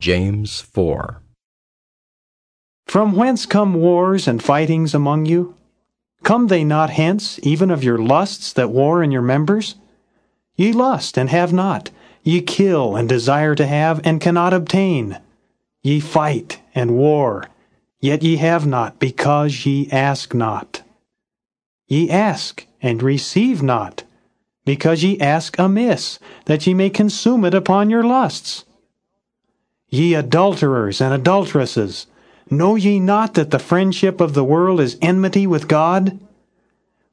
James 4. From whence come wars and fightings among you? Come they not hence, even of your lusts that war in your members? Ye lust and have not, ye kill and desire to have and cannot obtain. Ye fight and war, yet ye have not, because ye ask not. Ye ask and receive not, because ye ask amiss, that ye may consume it upon your lusts. Ye adulterers and adulteresses, know ye not that the friendship of the world is enmity with God?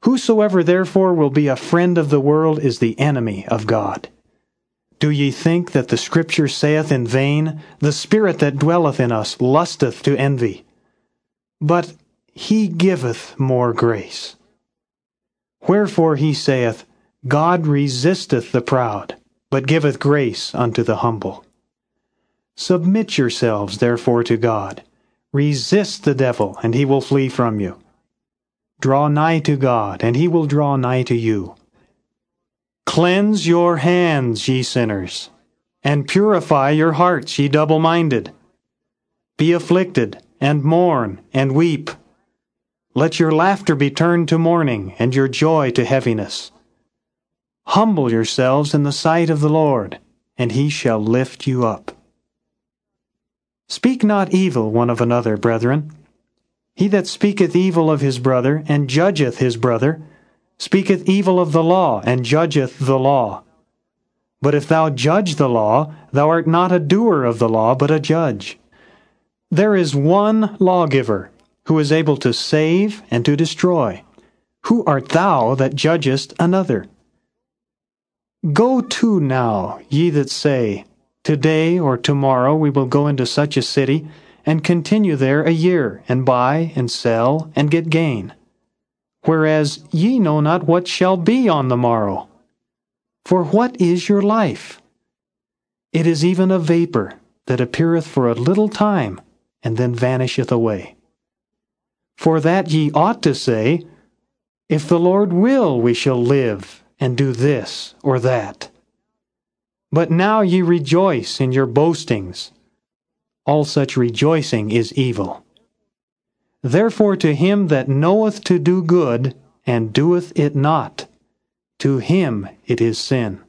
Whosoever therefore will be a friend of the world is the enemy of God. Do ye think that the Scripture saith in vain, The Spirit that dwelleth in us lusteth to envy? But he giveth more grace. Wherefore he saith, God resisteth the proud, but giveth grace unto the humble. Submit yourselves therefore to God. Resist the devil, and he will flee from you. Draw nigh to God, and he will draw nigh to you. Cleanse your hands, ye sinners, and purify your hearts, ye double minded. Be afflicted, and mourn, and weep. Let your laughter be turned to mourning, and your joy to heaviness. Humble yourselves in the sight of the Lord, and he shall lift you up. Speak not evil one of another, brethren. He that speaketh evil of his brother, and judgeth his brother, speaketh evil of the law, and judgeth the law. But if thou judge the law, thou art not a doer of the law, but a judge. There is one lawgiver, who is able to save and to destroy. Who art thou that judgest another? Go to now, ye that say, Today or tomorrow we will go into such a city, and continue there a year, and buy and sell, and get gain. Whereas ye know not what shall be on the morrow. For what is your life? It is even a vapor that appeareth for a little time, and then vanisheth away. For that ye ought to say, If the Lord will, we shall live, and do this or that. But now ye rejoice in your boastings. All such rejoicing is evil. Therefore to him that knoweth to do good, and doeth it not, to him it is sin.